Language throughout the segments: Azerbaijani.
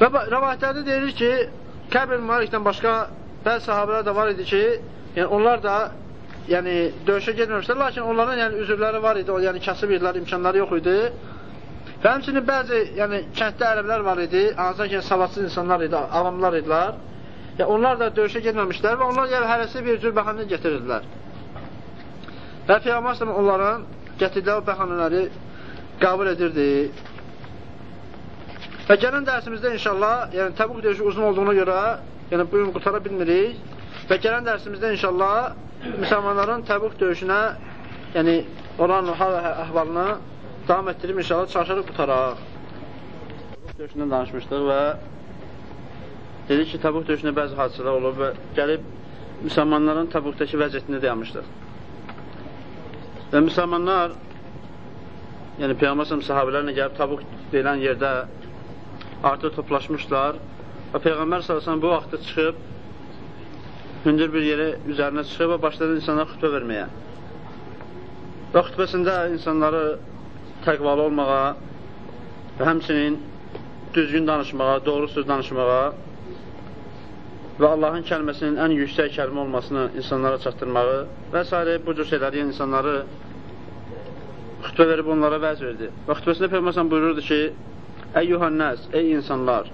Və rəvayətlərdə deyilir ki, Kəb Malikdən başqa bəzi sahabələr də var idi ki, yəni onlar da yəni döyüşə getməmişlər, lakin onların yəni üzrləri var idi, o, yəni kasıb idilər, imkanları yox idi. Və həmçinin bəzi yəni kənddə ərəblər var idi, ki, yəni, savadsız insanlar idi, avamlar idilər. Yəni onlar da döyüşə getməmişlər və onlar yəni hərəsi bir cür bəhanə getirdilər. Və Peyğəmbər onların gətirdikləri bəhanələri qəbul edirdi. Və gələn dərsimizdə inşallah, yəni Təbuk döyüşü uzun olduğuna görə, yəni bu gün qutara bilmirik. Və gələn dərsimizdə inşallah müsəlmanların Təbuk döyüşünə, yəni olan hal əhvalını davam etdirib inşallah çalışarıq qutaraq. Təbuk döyüşündən danışmışdıq və dedik ki, Təbuk döyüşündə bəzi hadisələr olub və gəlib müsəlmanların Təbukdakı vəziyyətini dayanmışdıq. Və müsəlmanlar, yəni Peyğəmbər sahabələrlə gəlib Təbuk deyilən yerdə artıq toplaşmışlar və Peyğəmbər sallallahu bu vaxtda çıxıb hündür bir yerə üzərinə çıxıb və başladı insanlara xütbə verməyə. Və xütbəsində insanları təqvalı olmağa və həmçinin düzgün danışmağa, doğru söz danışmağa və Allahın kəlməsinin ən yüksək kəlmə olmasını insanlara çatdırmağı və s. bu cür şeyləri insanları xütbə verib onlara vəz verdi. Və xütbəsində Peyğəmbər buyururdu ki, Əyyuhan nəs, ey insanlar,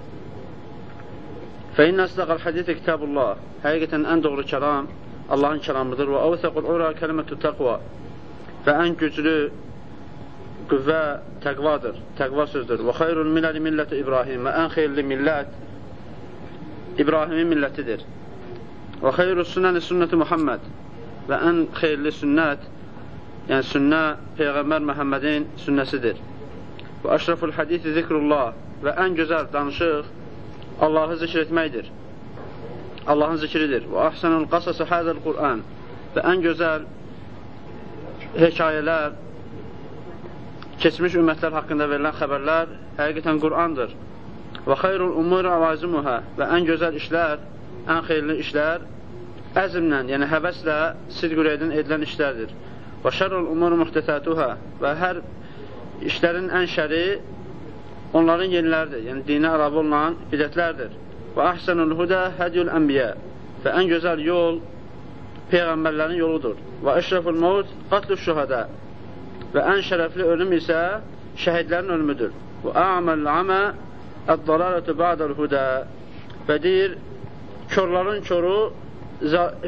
Fəinnə əsdəqəl həditə kitabullah, həqiqətən ən doğru kəlam Allahın kəlamıdır və əvsəqul ura kəlmətü təqva və ən güclü qüvvə təqvadır, təqva sözdür. Və xeyrul milləli milləti İbrahim və ən xeyirli millət İbrahimin millətidir. Və xeyrul sünnəni sünnəti Muhammed və ən xeyirli sünnət, yəni sünnə Peyğəmbər Məhəmmədin sünnəsidir. Və əşraful hədisi zikrullah və ən gözəl danışıq Allahı zikr etməkdir. Allahın zikridir. Və əhsənul qasası hədəl Qur'an və ən gözəl hekayələr, keçmiş ümmətlər haqqında verilən xəbərlər həqiqətən Qur'andır. Və xeyrul umur əvazimuhə və ən gözəl işlər, ən xeyirli işlər əzmlə, yəni həvəslə sidq edilən işlərdir. Və şərrul umur muhtətətuhə və hər işlərin ən şəri onların yeniləridir, yəni dinə əlavə olunan bidətlərdir. Və əhsənul hudə hədyül ənbiyə və ən gözəl yol Peyğəmbərlərin yoludur. Və əşrəful mavud qatlu şühədə və ən şərəfli ölüm isə şəhidlərin ölümüdür. Və əməl amə əd-dalalətü ba'dəl hudə və deyir, körlərin körü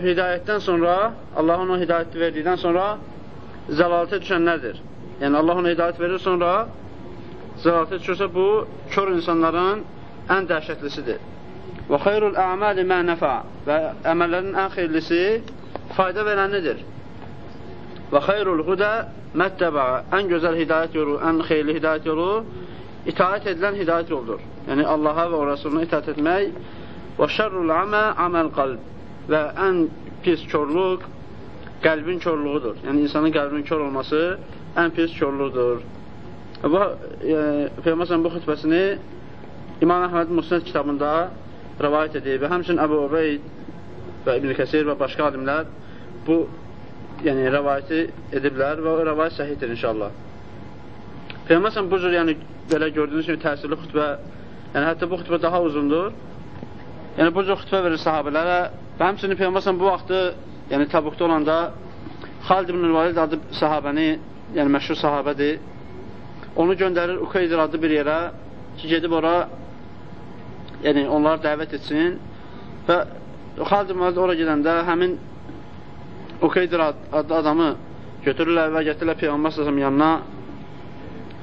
hidayətdən sonra, Allah ona hidayəti verdikdən sonra zəlalətə düşənlərdir. Yəni Allah ona hidayət verir, sonra zəlalətə düşürsə, bu kör insanların ən dəhşətlisidir. Və xeyrul əməli mə nəfə və əməllərin ən xeyirlisi fayda verənlidir. Və xeyrul hudə məttəbə ən gözəl hidayət yolu, ən xeyirli hidayət yolu itaət edilən hidayət yoldur. Yəni Allaha və o Rasuluna itaət etmək və şərrul əmə aməl qalb və ən pis körlük qəlbin körlüğüdür. Yəni insanın qəlbinin kör olması ən pis körlüdür. Bu, e, Peyğəmbər bu xütbəsini İmam Əhməd Musnad kitabında rəvayət edib və həmçinin Əbu Ubeyd və İbn Kəsir və başqa alimlər bu yəni rəvayəti ediblər və o rəvayət səhihdir inşallah. Peyğəmbər bu cür yəni belə gördüyünüz kimi təsirli xütbə, yəni hətta bu xütbə daha uzundur. Yəni bu cür xütbə verir sahabelərə və həmçinin Peyğəmbər bu vaxtı yəni Təbukda olanda Xalid ibn Valid adı sahabəni yəni məşhur sahabədir, onu göndərir Ukeydir adlı bir yerə ki, gedib ora yəni onları dəvət etsin və Xalid Məlid ora gedəndə həmin Ukeydir adlı adamı götürürlər və gətirirlər Peyğəmbər səsəm yanına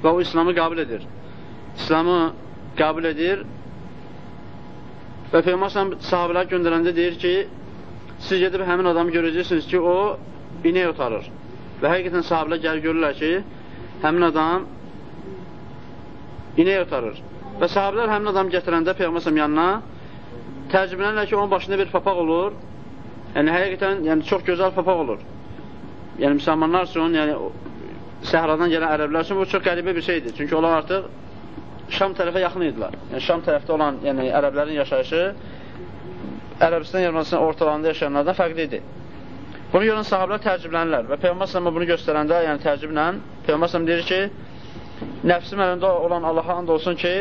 və o İslamı qəbul edir. İslamı qəbul edir və Peyğəmbər səsəm sahabələr göndərəndə deyir ki, siz gedib həmin adamı görəcəksiniz ki, o inək otarır. Və həqiqətən sahabələr gəlir görürlər ki, həmin adam inək ötarır. Və sahabələr həmin adam gətirəndə Peyğəmbər yanına tərcümələnlər ki, onun başında bir papaq olur. Yəni, həqiqətən yəni, çox gözəl papaq olur. Yəni, müsəlmanlar üçün, yəni, səhradan gələn ərəblər üçün bu çox qəribə bir şeydir. Çünki onlar artıq Şam tərəfə yaxın idilər. Yəni, Şam tərəfdə olan yəni, ərəblərin yaşayışı Ərəbistan yarımadasının ortalarında yaşayanlardan fərqli idi. Bunu görən sahabələr təəccüblənirlər və Peyğəmbər sallallahu bunu göstərəndə, yəni təəccüblə Peyğəmbər sallallahu deyir ki, nəfsim əlində olan Allaha and olsun ki,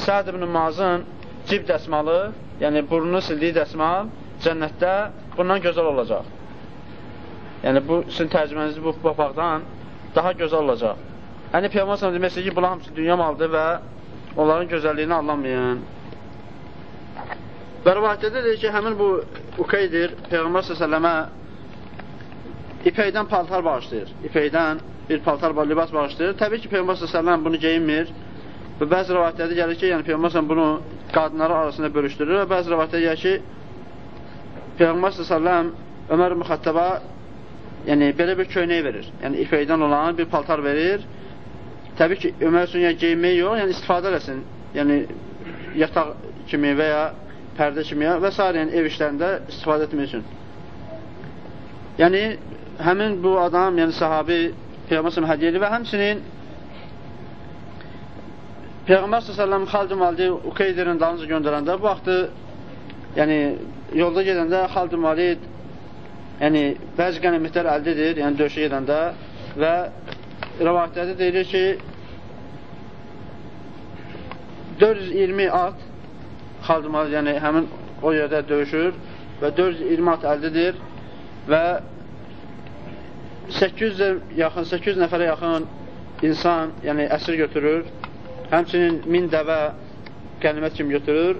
Səd ibn Mazın cib dəsmalı, yəni burnunu sildiyi dəsmal cənnətdə bundan gözəl olacaq. Yəni, bu sizin tərcüməniz bu papaqdan daha gözəl olacaq. Yəni, Peyğəmbər s.ə.v demək ki, bunlar hamısı dünya malıdır və onların gözəlliyini anlamayın. Və rivayətdə deyir ki, həmin bu Ukeydir Peyğəmbər s.ə.və ipəkdən paltar bağışlayır. İpəkdən bir paltar, libas bağışlayır. Təbii ki, Peyğəmbər s.ə.v bunu geyinmir və bəzi rivayətlərdə gəlir ki, yəni Peyğəmbər s.ə.v bunu qadınları arasında bölüşdürür və bəzi rivayətlərdə gəlir ki, Peyğəmbər s.ə.v Ömər Müxəttəbə yəni belə bir köynək verir. Yəni ipəkdən olan bir paltar verir. Təbii ki, Ömər üçün yəni geyinmək yox, yəni istifadə eləsin. Yəni yataq kimi və ya pərdə kimi və s. yəni ev işlərində istifadə etmək üçün. Yəni həmin bu adam, yəni sahabi Peyğəmbər hədiyyə edir və həmçinin Peyğəmbər s.ə.v Xalid Maldi Ukeydirin dalınca göndərəndə bu vaxtı yəni yolda gedəndə Xalid Malid yəni bəzi qənimətlər əldə edir, yəni döyüşə gedəndə və rəvayətlərdə deyilir ki 420 at Xalid Malid yəni həmin o yerdə döyüşür və 420 at əldə edir və 800 yaxın 800 nəfərə yaxın insan, yəni əsir götürür Həmçinin 1000 dəvə qənimət kimi götürür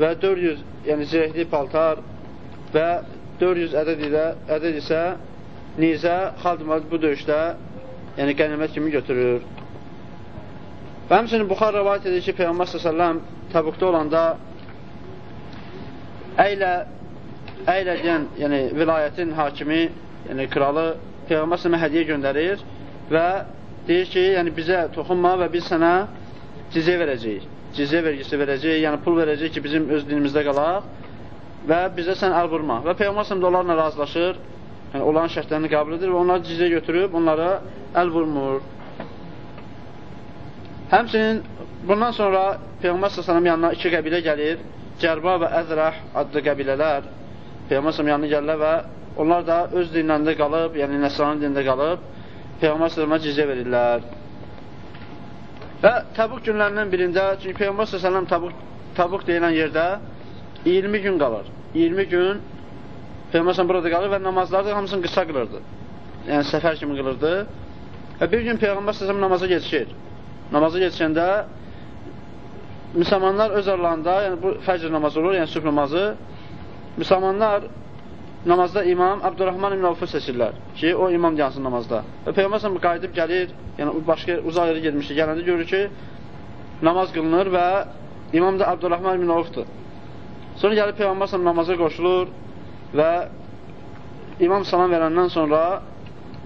və 400 yəni zirehli paltar və 400 ədəd, ilə, ədəd isə nizə Xaldimad bu döyüşdə yəni qənimət kimi götürür. Və həmçinin Buxar rəvayət edir ki, Peyğəmbər s.ə.v Təbukda olanda əylə əylə deyən, yəni vilayətin hakimi, yəni kralı Peyğəmbər s.ə.və hədiyə göndərir və deyir ki, yəni bizə toxunma və biz sənə cizə verəcəyik. Cizə vergisi verəcəyik, yəni pul verəcəyik ki, bizim öz dinimizdə qalaq və bizə sən əl vurma. Və Peyğəmbər də onlarla razılaşır, yəni onların şərtlərini qəbul edir və onları cizə götürüb onlara əl vurmur. Həmçinin bundan sonra Peyğəmbər s.ə.v yanına iki qəbilə gəlir. Cərba və Əzrəh adlı qəbilələr Peyğəmbər s.ə.v yanına gəlirlər və onlar da öz dinlərində qalıb, yəni Nəsranın dində qalıb, Peyğəmbər s.ə.və cizə verirlər. Və Təbuk günlərindən birində, çünki Peyğəmbər s.ə.v Təbuk, Təbuk deyilən yerdə 20 gün qalır. 20 gün Peyğəmbər s.ə.v burada qalır və namazları da hamısını qısa qılırdı. Yəni səfər kimi qılırdı. Və bir gün Peyğəmbər s.ə.v namaza geçir. Namaza geçəndə müsəlmanlar öz aralarında, yəni bu fəcr namazı olur, yəni sübh namazı, müsəlmanlar namazda imam Abdurrahman ibn Avfı seçirlər ki, o imam yansın namazda. Və Peyğəmbər qayıdıb gəlir, yəni başqa uzaq yerə getmişdi, gələndə görür ki, namaz qılınır və imam da Abdurrahman ibn Avfdır. Sonra gəlib Peyğəmbər namaza qoşulur və imam salam verəndən sonra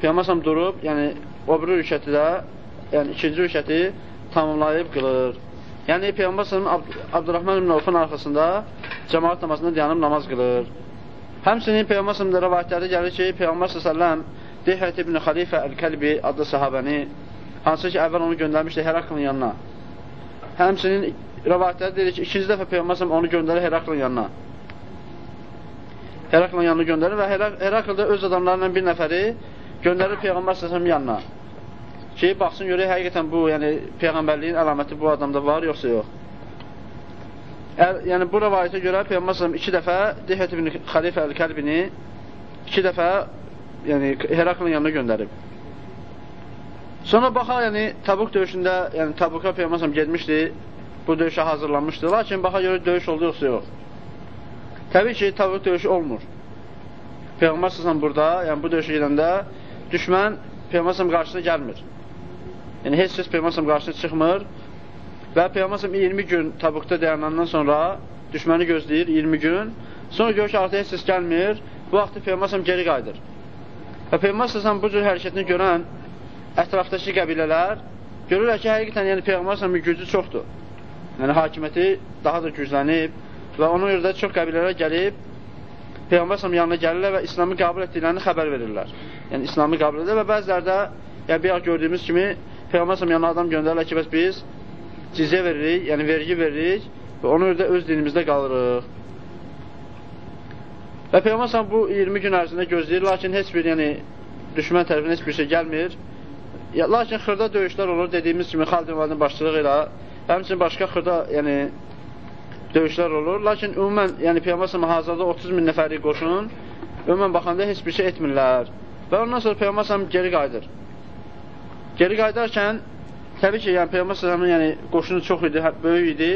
Peyğəmbər durub, yəni o biri rükəti də, yəni ikinci rükəti tamamlayıb qılır. Yəni Peyğəmbər s.ə.v Abdurrahman ibn Avfın arxasında cəmaat namazında dayanıb namaz qılır. Həmçinin Peyğəmbər s.ə.v rəvayətlərdə gəlir ki, Peyğəmbər s.ə.v Dihrət ibn Xalifə Əl-Kəlbi adlı sahabəni, hansı ki, əvvəl onu göndərmişdi Heraklın yanına. Həmçinin rəvayətlərdə deyir ki, ikinci dəfə Peyğəmbər s.ə.v onu göndərir Heraklın yanına. Heraklın yanına göndərir və Heraklda öz adamlarından bir nəfəri göndərir Peyğəmbər s.ə.v yanına. Ki, baxsın görək, həqiqətən bu, yəni Peyğəmbərliyin əlaməti bu adamda var, yoxsa yox. Əl, yəni bu rəvayətə görə Peyğəmbər sallam iki dəfə Dihrət ibn Xəlifə Əl-Kəlbini iki dəfə yəni Heraklın yanına göndərib. Sonra baxa, yəni Tabuk döyüşündə, yəni Tabuka Peyğəmbər sallam getmişdi, bu döyüşə hazırlanmışdı. Lakin baxa görə döyüş oldu yoxsa yox. Təbii ki, Tabuk döyüşü olmur. Peyğəmbər sallam burada, yəni bu döyüşə gedəndə düşmən Peyğəmbər qarşısına gəlmir. Yəni heç kəs Peyğəmbər qarşısına çıxmır Və Peyğəmbər 20 gün Tabukda dayanandan sonra düşməni gözləyir 20 gün. Sonra görür ki, artıq heç gəlmir. Bu vaxtda Peyğəmbər geri qayıdır. Və Peyğəmbər bu cür hərəkətini görən ətrafdakı qəbilələr görürlər ki, həqiqətən yəni Peyğəmbər gücü çoxdur. Yəni hakimiyyəti daha da güclənib və ona görə də çox qəbilələr gəlib Peyğəmbər yanına gəlirlər və İslamı qəbul etdiklərini xəbər verirlər. Yəni İslamı qəbul edir və bəziləri də yəni bir gördüyümüz kimi Peyğəmbər yanına adam göndərirlər ki, bəs biz cizə veririk, yəni vergi veririk və ona görə də öz dinimizdə qalırıq. Və Peyğəmbər bu 20 gün ərzində gözləyir, lakin heç bir, yəni düşmən tərəfindən heç bir şey gəlmir. Ya, lakin xırda döyüşlər olur, dediyimiz kimi Xalid İvanın başçılığı ilə, həmçinin başqa xırda, yəni döyüşlər olur. Lakin ümumən, yəni Peyğəmbər hazırda 30 min nəfərlik qoşun ümumən baxanda heç bir şey etmirlər. Və ondan sonra Peyğəmbər geri qayıdır. Geri qayıdarkən təbii ki, yəni Peyğəmbər yəni qoşunu çox idi, hə, böyük idi.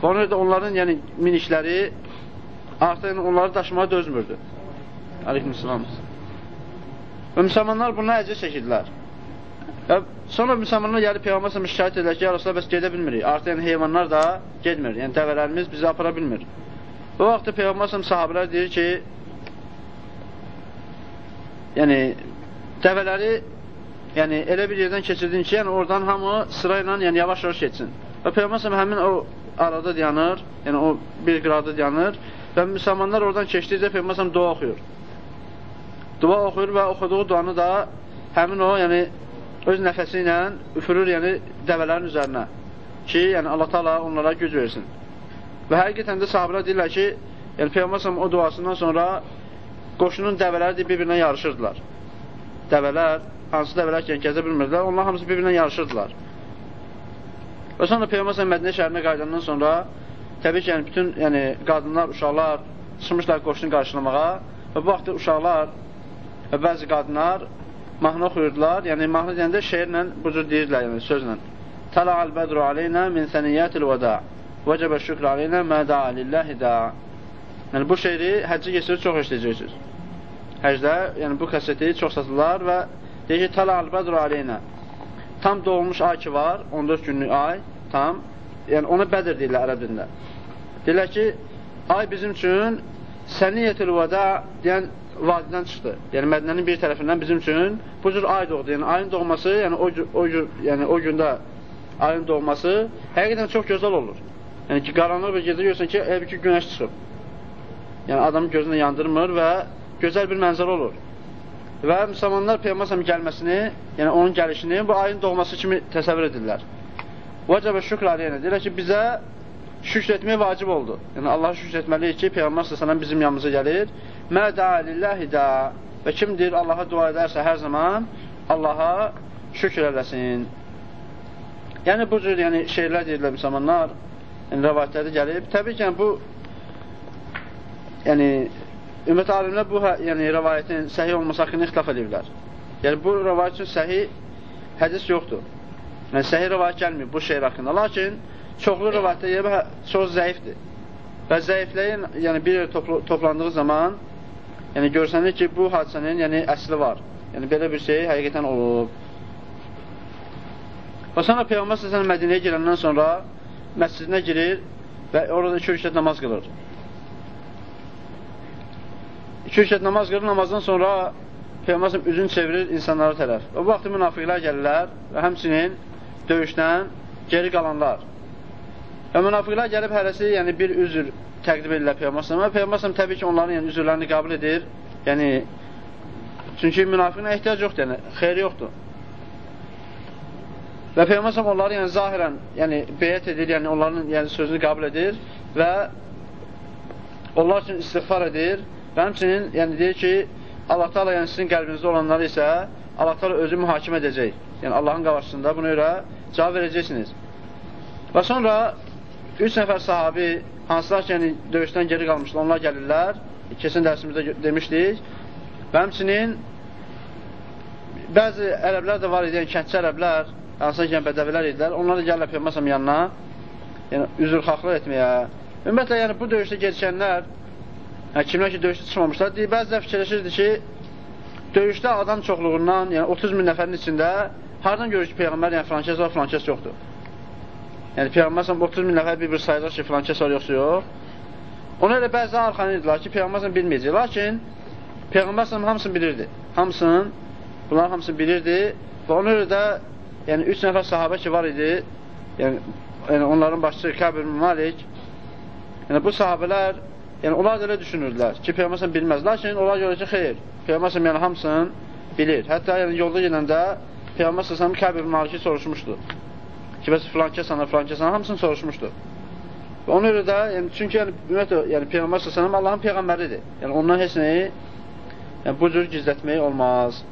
Və ona da onların yəni minikləri artıq yəni, onları daşımağa dözmürdü. Aleykümselam. Və müsəlmanlar buna əcə çəkirdilər. Və sonra müsəlmanlar gəlib Peyğəmbər sallallahu şikayət edirlər ki, ya Rasulullah bəs gedə bilmirik. Artıq yəni heyvanlar da getmir. Yəni dəvələrimiz bizi apara bilmir. Bu vaxtda Peyğəmbər sallallahu sahabelər deyir ki, yəni dəvələri yəni elə bir yerdən keçirdin ki, yəni oradan hamı sırayla yəni yavaş-yavaş keçsin. Və Peyğəmbər həmin o arada dayanır, yəni o bir qırada dayanır və müsəlmanlar oradan keçdikcə Peyğəmbər dua oxuyur. Dua oxuyur və oxuduğu duanı da həmin o, yəni öz nəfəsi ilə üfürür, yəni dəvələrin üzərinə ki, yəni Allah Taala onlara güc versin. Və həqiqətən də sahabelər deyirlər ki, yəni Peyğəmbər o duasından sonra qoşunun dəvələri bir-birinə yarışırdılar. Dəvələr, hansı dəvələr ki, gəzə bilmirdilər, onlar hamısı bir-birinə yarışırdılar. Və sonra Peyğəmbər Mədinə şəhərinə qayıdandan sonra təbii ki, yəni bütün yəni qadınlar, uşaqlar çıxmışlar qoşunu qarşılamağa və bu vaxtda uşaqlar və bəzi qadınlar mahnı oxuyurdular. Yəni mahnı deyəndə şeirlə bu cür deyirlər, yəni sözlə. Tala'al bedru aleyna min saniyatil vada. Vəcəbə şükr aleyna mə da'a lillahi da'a. Yəni bu şeiri həccə keçirib çox işləyəcəksiniz. Həcdə, yəni bu kaseti çox satırlar və deyir ki, Tala'al bedru aleyna. Tam doğulmuş ay ki var, 14 günlük ay, tam. Yəni ona Bədir deyirlər ərəb dilində. Deyirlər ki, ay bizim üçün səniyyətül vada deyən vadidən çıxdı. Yəni Mədinənin bir tərəfindən bizim üçün bu cür ay doğdu. Yəni ayın doğması, yəni o o yəni o gündə ayın doğması həqiqətən çox gözəl olur. Yəni ki, qaranlıq bir gecə görürsən ki, elə ki, günəş çıxıb. Yəni adamın gözünü yandırmır və gözəl bir mənzərə olur. Və müsəlmanlar Peyğəmbər gəlməsini, yəni onun gəlişini bu ayın doğması kimi təsəvvür edirlər. Vəcəbə şükr aleyhinə. Deyirlər ki, bizə şükr etmək vacib oldu. Yəni Allaha şükr etməliyik ki, Peyğəmbər sallallahu bizim yanımıza gəlir Mə da lillahi da və kimdir Allaha dua edərsə hər zaman Allaha şükür eləsin. Yəni bu cür yəni şeylər deyirlər müsəlmanlar, yəni rəvayətlərdə gəlib. Təbii ki, yəni, bu yəni ümumiyyət alimlər bu hə, yəni rəvayətin səhih olması haqqında ixtilaf edirlər. Yəni bu rəvayət üçün səhih hədis yoxdur. Yəni səhih rəvayət gəlmir bu şeir haqqında. Lakin çoxlu rəvayətlər yəni, çox zəifdir. Və zəifləyin yəni bir yerə topl toplandığı zaman Yəni görsənir ki, bu hadisənin yəni əsli var. Yəni belə bir şey həqiqətən olub. Və sonra Peyğəmbər səsən Mədinəyə girəndən sonra məscidinə girir və orada iki rükət namaz qılır. İki rükət namaz qılır, namazdan sonra Peyğəmbər üzünü çevirir insanlara tərəf. Bu vaxtı münafiqlər gəlirlər və həmçinin döyüşdən geri qalanlar. Və münafiqlər gəlib hərəsi yəni bir üzr təqdim edirlər Peyğəmbər Peyğəmbər təbii ki, onların yəni, üzrlərini qəbul edir. Yəni, çünki münafiqinə ehtiyac yoxdur, yəni, xeyri yoxdur. Və Peyğəmbər onları yəni, zahirən yəni, beyət edir, yəni onların yəni, sözünü qəbul edir və onlar üçün istiğfar edir və həmçinin yəni, deyir ki, Allah Teala yəni, sizin qəlbinizdə olanları isə Allah Teala özü mühakimə edəcək. Yəni Allahın qarşısında buna görə cavab verəcəksiniz. Və sonra üç nəfər sahabi hansılar ki, yəni, döyüşdən geri qalmışlar, onlar gəlirlər. Keçən dərsimizdə demişdik. Və həmçinin bəzi ərəblər də var idi, yəni kəndçi ərəblər, hansılar ki, yəni, bədəvilər idilər. Onlar da gəlirlər Peyğəmbər yanına, yəni üzrxahlıq etməyə. Ümumiyyətlə, yəni bu döyüşdə keçənlər, yəni kimlər ki, döyüşdə çıxmamışlar, deyir, bəzilə fikirləşirdi ki, döyüşdə adam çoxluğundan, yəni 30 min nəfərin içində hardan görür ki, Peyğəmbər, yəni filankəs var, filankəs yoxdur. Yəni Peyğəmbər 30 min nəfər bir-bir sayılır ki, filan kəs var yoxsa yox. Ona elə bəzi arxanıydılar ki, Peyğəmbər bilməyəcək. Lakin Peyğəmbər hamısını bilirdi. Hamısının, bunların hamısını bilirdi və ona görə də yəni üç nəfər sahabə ki var idi, yəni, yəni onların başçısı Kəbir Malik, yəni bu sahabələr, yəni onlar da elə düşünürdülər ki, Peyğəmbər bilməz. Lakin onlar görə ki, xeyr, Peyğəmbər yəni hamısını bilir. Hətta yəni yolda gedəndə Peyğəmbər Kəbir Maliki soruşmuşdu ki, bəs filan kəsana, filan kəsana hamısını soruşmuşdu. Və ona görə də, yəni, çünki yəni, ümumiyyətlə, yəni, Peyğəmbər s.ə.v Allahın Peyğəmbəridir. Yəni, ondan heç nəyi yəni, bu cür gizlətmək olmaz.